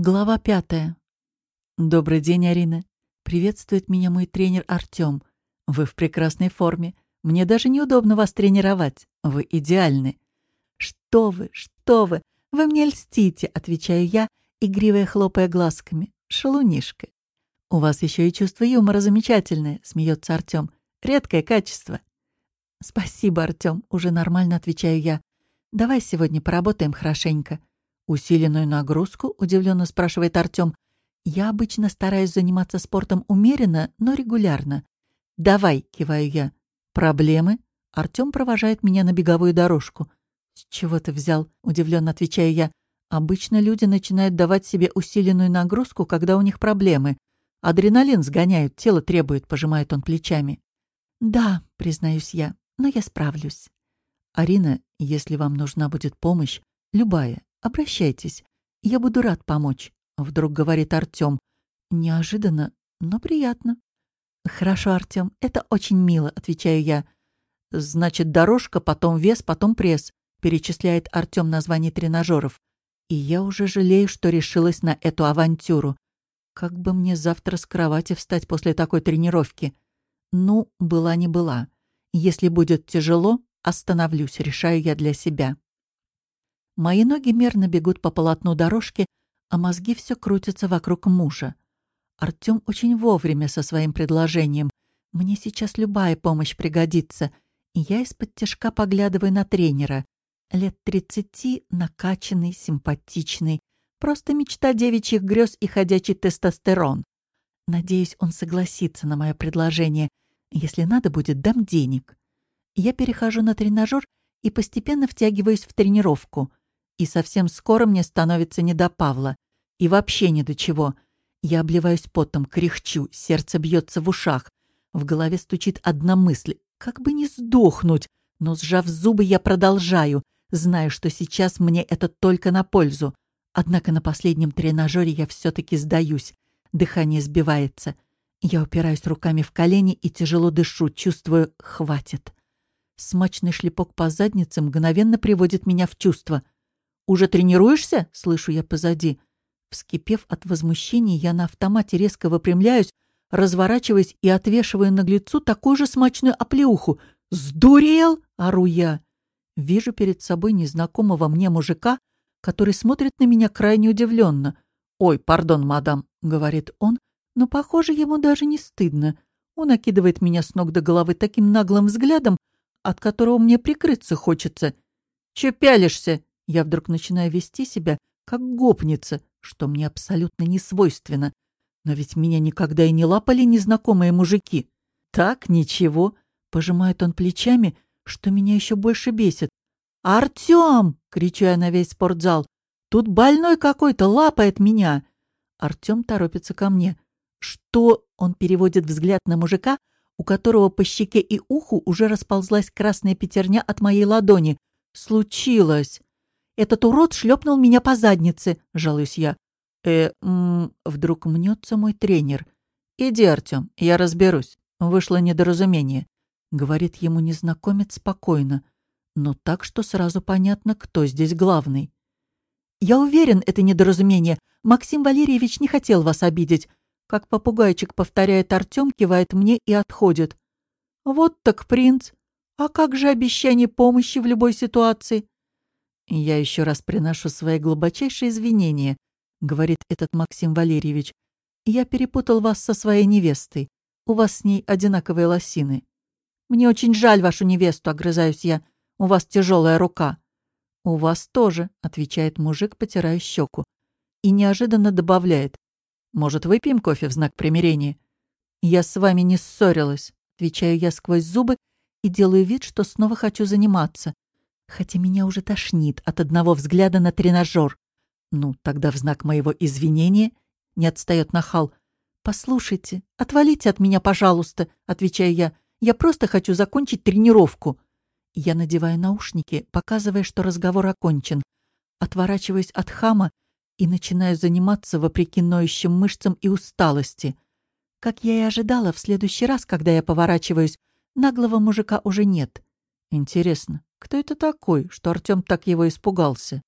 Глава пятая. Добрый день, Арина. Приветствует меня мой тренер Артём. Вы в прекрасной форме. Мне даже неудобно вас тренировать. Вы идеальны. Что вы, что вы? Вы мне льстите, отвечаю я, игривая хлопая глазками. Шалунишка. У вас еще и чувство юмора замечательное, смеется Артём. Редкое качество. Спасибо, Артём, уже нормально отвечаю я. Давай сегодня поработаем хорошенько. «Усиленную нагрузку?» — удивленно спрашивает Артём. «Я обычно стараюсь заниматься спортом умеренно, но регулярно». «Давай», — киваю я. «Проблемы?» Артём провожает меня на беговую дорожку. «С чего ты взял?» — удивленно отвечаю я. «Обычно люди начинают давать себе усиленную нагрузку, когда у них проблемы. Адреналин сгоняют, тело требует», — пожимает он плечами. «Да», — признаюсь я, — «но я справлюсь». «Арина, если вам нужна будет помощь, любая, Обращайтесь. Я буду рад помочь», — вдруг говорит Артём. Неожиданно, но приятно. «Хорошо, Артём, это очень мило», — отвечаю я. «Значит, дорожка, потом вес, потом пресс», — перечисляет Артём название тренажеров. И я уже жалею, что решилась на эту авантюру. Как бы мне завтра с кровати встать после такой тренировки? Ну, была не была. Если будет тяжело, остановлюсь, решаю я для себя. Мои ноги мерно бегут по полотну дорожки, а мозги все крутятся вокруг мужа. Артём очень вовремя со своим предложением. Мне сейчас любая помощь пригодится. И я из-под тяжка поглядываю на тренера. Лет тридцати, накачанный, симпатичный. Просто мечта девичьих грез и ходячий тестостерон. Надеюсь, он согласится на мое предложение. Если надо будет, дам денег. Я перехожу на тренажер и постепенно втягиваюсь в тренировку. И совсем скоро мне становится не до Павла. И вообще ни до чего. Я обливаюсь потом, кряхчу, сердце бьется в ушах. В голове стучит одна мысль — как бы не сдохнуть. Но, сжав зубы, я продолжаю, знаю, что сейчас мне это только на пользу. Однако на последнем тренажере я все-таки сдаюсь. Дыхание сбивается. Я упираюсь руками в колени и тяжело дышу, чувствую — хватит. Смачный шлепок по заднице мгновенно приводит меня в чувство — «Уже тренируешься?» — слышу я позади. Вскипев от возмущения, я на автомате резко выпрямляюсь, разворачиваясь и отвешиваю наглецу такую же смачную оплеуху. «Сдурел!» — ору я. Вижу перед собой незнакомого мне мужика, который смотрит на меня крайне удивленно. «Ой, пардон, мадам», — говорит он, но, похоже, ему даже не стыдно. Он окидывает меня с ног до головы таким наглым взглядом, от которого мне прикрыться хочется. «Чё пялишься?» Я вдруг начинаю вести себя как гопница, что мне абсолютно не свойственно. Но ведь меня никогда и не лапали незнакомые мужики. Так, ничего. Пожимает он плечами, что меня еще больше бесит. «Артем!» — кричу я на весь спортзал. «Тут больной какой-то лапает меня!» Артем торопится ко мне. «Что?» — он переводит взгляд на мужика, у которого по щеке и уху уже расползлась красная пятерня от моей ладони. «Случилось!» Этот урод шлепнул меня по заднице, жалуюсь я. Э, м вдруг мнется мой тренер. Иди, Артем, я разберусь. Вышло недоразумение. Говорит ему незнакомец спокойно, но так, что сразу понятно, кто здесь главный. «Я уверен, это недоразумение. Максим Валерьевич не хотел вас обидеть». Как попугайчик повторяет Артем, кивает мне и отходит. «Вот так принц. А как же обещание помощи в любой ситуации?» «Я еще раз приношу свои глубочайшие извинения», — говорит этот Максим Валерьевич. «Я перепутал вас со своей невестой. У вас с ней одинаковые лосины». «Мне очень жаль вашу невесту», — огрызаюсь я. «У вас тяжелая рука». «У вас тоже», — отвечает мужик, потирая щеку. И неожиданно добавляет. «Может, выпьем кофе в знак примирения?» «Я с вами не ссорилась», — отвечаю я сквозь зубы и делаю вид, что снова хочу заниматься хотя меня уже тошнит от одного взгляда на тренажер. Ну, тогда в знак моего извинения не отстает нахал. «Послушайте, отвалите от меня, пожалуйста», — отвечаю я. «Я просто хочу закончить тренировку». Я надеваю наушники, показывая, что разговор окончен. Отворачиваюсь от хама и начинаю заниматься вопреки ноющим мышцам и усталости. Как я и ожидала, в следующий раз, когда я поворачиваюсь, наглого мужика уже нет. Интересно, кто это такой, что Артем так его испугался?